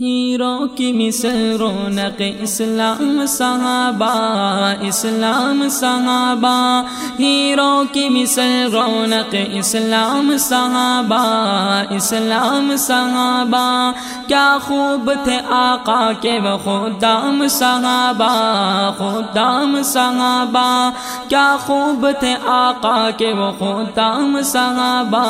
Hero کی مثل رونق اسلام صحابہ اسلام صحابہ۔ ہیرو کی مثل رونق اسلام صحابہ اسلام صحابہ۔ کیا خوب تھے آقا کے وہ خدام صحابہ خدام صحابہ۔ کیا خوب تھے آقا کے وہ خدام صحابہ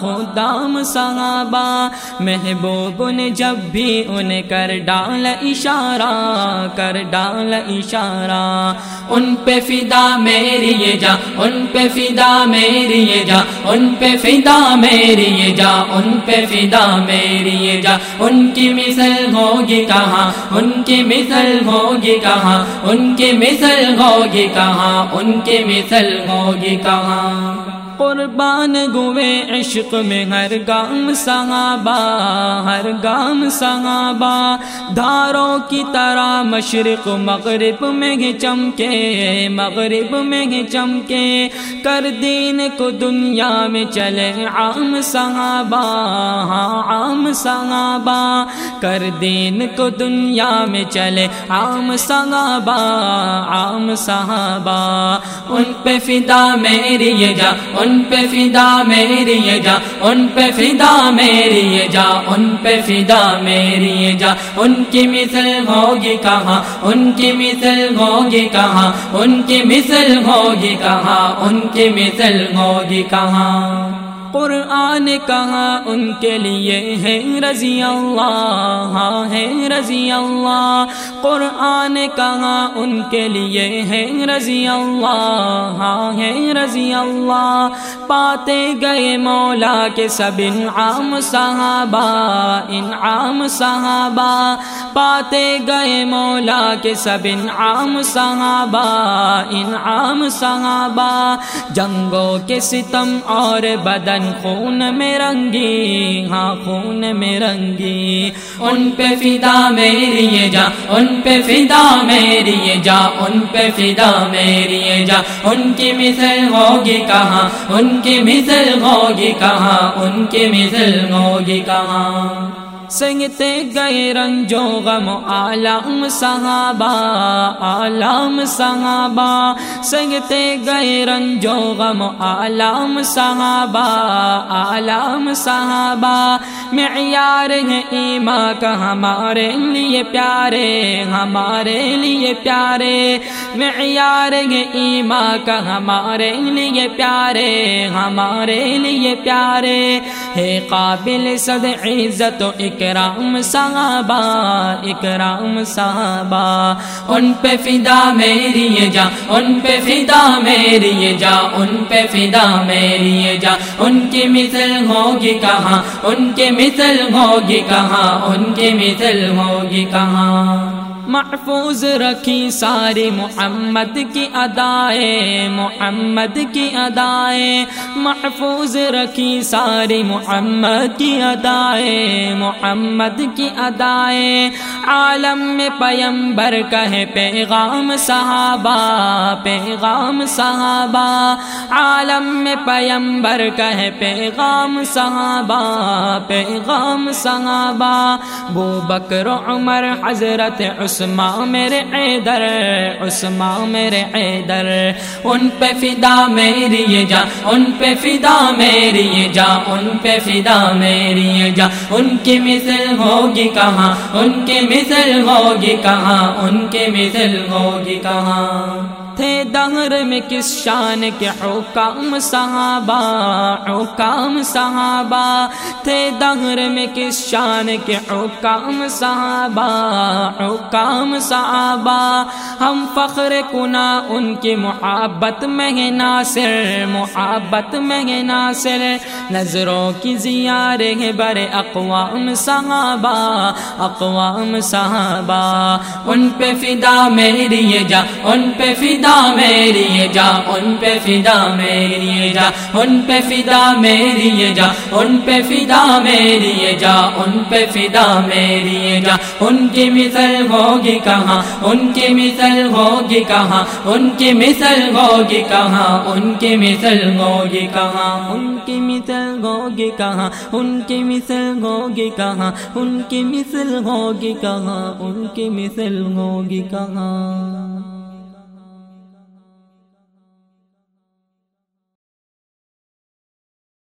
خدام صحابہ۔ محبوب نے جب بھی ان کر ڈال اشارہ، کر ڈال اشارہ۔ ان پہ فدا میری یہ جا، ان پہ فدا میری یہ جا، ان پہ فدا میری یہ جا، ان پہ فدا میری یہ جا۔ ان کی مثل ہوگی کہاں؟ ان کی مثل ہوگی کہاں؟ ان کی مثل ہوگی کہاں؟ ان کی مثل ہوگی کہاں؟ قربان گوے عشق میں ہر گام صحابہ، ہر گام صحابہ۔ دھاروں کی طرح مشرق مغرب میں گے چمکے، مغرب میں گے چمکے۔ کر دین کو دنیا میں چلے عام صحابہ ہاں عام صحابہ۔ کر دین کو دنیا میں چلے عام صحابہ عام صحابہ۔ ان پہ فدا میری یہ جا، ان ان پہ فدا میری یہ جا، ان پہ فدا میری یہ جا، ان پہ فدا میری یہ جا۔ ان کی مثل ہوگی کہاں؟ ان کی مثل ہوگی کہاں؟ ان کی مثل ہوگی کہاں؟ ان کی مثل ہوگی کہاں؟ قرآن کہاں ان کے لیے ہے رضی اللہ؟ ہاں ہے رضی اللہ۔ قرآن کہاں ان کے لیے ہے رضی اللہ؟ ہاں ہے رضی اللہ۔ پاتے گئے مولا کے سب انعام صحابہ انعام صحابہ۔ پاتے گئے مولا کے سب انعام صحابہ انعام صحابہ۔ جنگوں کے ستم اور بدن خون میں رنگی ہاں خون میں رنگی۔ ان پہ فدا میری یہ جا، ان پہ فدا میری یہ جا، ان پہ فدا میری یہ جا۔ ان کی مثل ہوگی کہاں؟ ان کی مثل ہوگی کہاں؟ ان کی مثل ہوگی کہاں؟ سنگتے گئے رنجو غم عالم صحابہ عالم صحابہ۔ سنگتے گئے رنجو غم عالم صحابہ عالم صحابہ۔ معیار ہے ایما کا ہمارے لیے پیارے، ہمارے لیے پیارے۔ معیار ہے ایما کا ہمارے لیے پیارے، ہمارے لیے پیارے۔ ہے قابل صد عزت و اکرام صحابہ اکرام صحابہ۔ ان پہ فدا میری جا، ان پہ فدا میری جا، ان پہ فدا میری جا۔ ان کی مثل ہوگی کہاں؟ ان کے مثل ہوگی کہاں؟ ان کی مثل ہوگی کہاں؟ محفوظ رکھی ساری محمد کی ادائیں محمد کی ادائیں محفوظ رکھی ساری محمد کی ادائیں محمد کی ادائیں عالم میں پیمبر کہے پیغام صحابہ پیغام صحابہ۔ عالم میں پیمبر کہے پیغام صحابہ پیغام صحابہ۔ بو بکر، عمر، حضرت عثمان عثمان میرے عیدر عثمان میرے عیدر۔ ان پہ فدا میری یہ جا، ان پہ فدا میری یہ جا، ان پہ فدا میری یہ جا۔ ان کی مثل ہوگی کہاں، ان کی مثل ہوگی کہاں، ان کی مثل ہوگی کہاں۔ تھے دہر میں کس شان کے حکام صحابہ حکام صحابہ۔ تھے دہر میں کس شان کے حکام صحابہ حکام صحابہ۔ ہم فخر کنا ان کی محبت میں ناصر، محبت میں ناصر۔ نظروں کی زیار ہے بر اقوام صحابہ اقوام صحابہ۔ ان پہ فدا میری جا، ان پہ فدا فدا میری جا، ان پہ فدا میری جا، ان پہ فدا میری جا، ان پہ فدا میری جا، ان پہ فدا میری جا۔ ان کی مثل ہوگی کہاں؟ ان کی مثل ہوگی کہاں؟ ان کی مثل ہوگی کہاں؟ ان کی مثل ہوگی کہاں؟ ان کی مثل ہوگی کہاں؟ ان کی مثل ہوگی کہاں؟ ان کی مثل ہوگی کہاں؟ ان کی مثل ہوگی کہاں؟